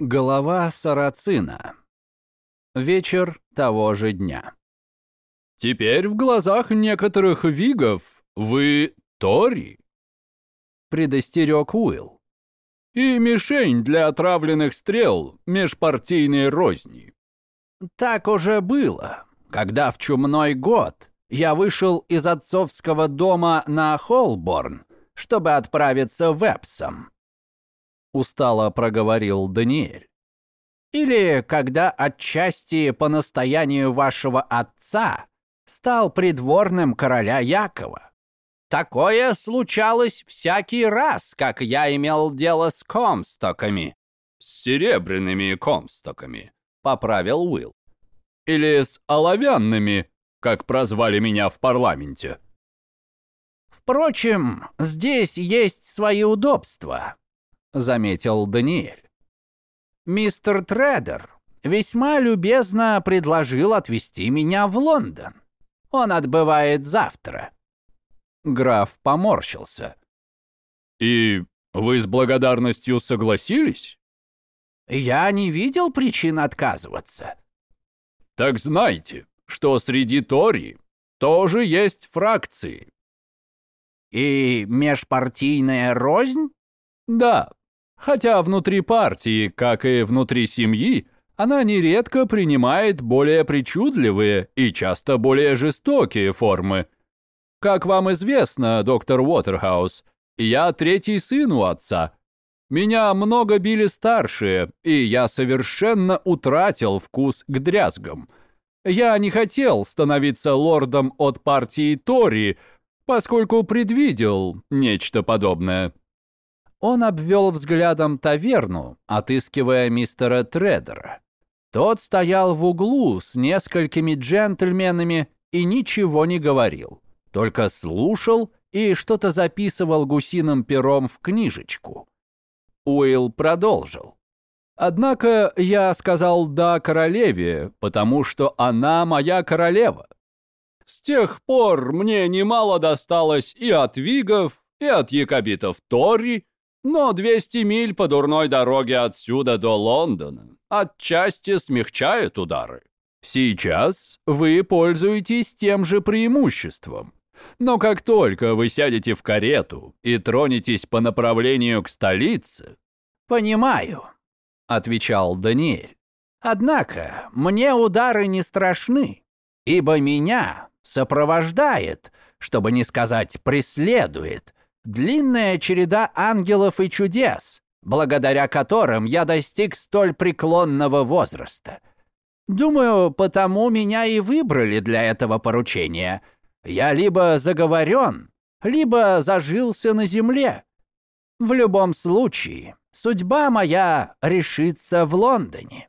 Голова сарацина. Вечер того же дня. «Теперь в глазах некоторых вигов вы Тори», — предостерег Уилл. «И мишень для отравленных стрел межпартийной розни». Так уже было, когда в чумной год я вышел из отцовского дома на Холборн, чтобы отправиться в Эпсом. Устало проговорил Даниэль. Или когда отчасти по настоянию вашего отца стал придворным короля Якова. Такое случалось всякий раз, как я имел дело с комстоками. «С серебряными комстоками», — поправил Уилл. «Или с оловянными, как прозвали меня в парламенте». Впрочем, здесь есть свои удобства, заметил Даниэль. Мистер Тредер весьма любезно предложил отвезти меня в Лондон. Он отбывает завтра. Граф поморщился. «И вы с благодарностью согласились?» «Я не видел причин отказываться». «Так знайте, что среди Тори тоже есть фракции». «И межпартийная рознь?» «Да, хотя внутри партии, как и внутри семьи, она нередко принимает более причудливые и часто более жестокие формы. Как вам известно, доктор Уотерхаус, я третий сын у отца. Меня много били старшие, и я совершенно утратил вкус к дрязгам. Я не хотел становиться лордом от партии Тори, поскольку предвидел нечто подобное. Он обвел взглядом таверну, отыскивая мистера Тредера. Тот стоял в углу с несколькими джентльменами и ничего не говорил, только слушал и что-то записывал гусиным пером в книжечку. Уилл продолжил. «Однако я сказал «да» королеве, потому что она моя королева. С тех пор мне немало досталось и от вигов, и от якобитов Тори, но 200 миль по дурной дороге отсюда до Лондона отчасти смягчают удары. Сейчас вы пользуетесь тем же преимуществом. Но как только вы сядете в карету и тронетесь по направлению к столице... «Понимаю», — отвечал Даниэль. «Однако мне удары не страшны, ибо меня сопровождает, чтобы не сказать преследует, длинная череда ангелов и чудес, благодаря которым я достиг столь преклонного возраста. Думаю, потому меня и выбрали для этого поручения. Я либо заговорен, либо зажился на земле. В любом случае, судьба моя решится в Лондоне.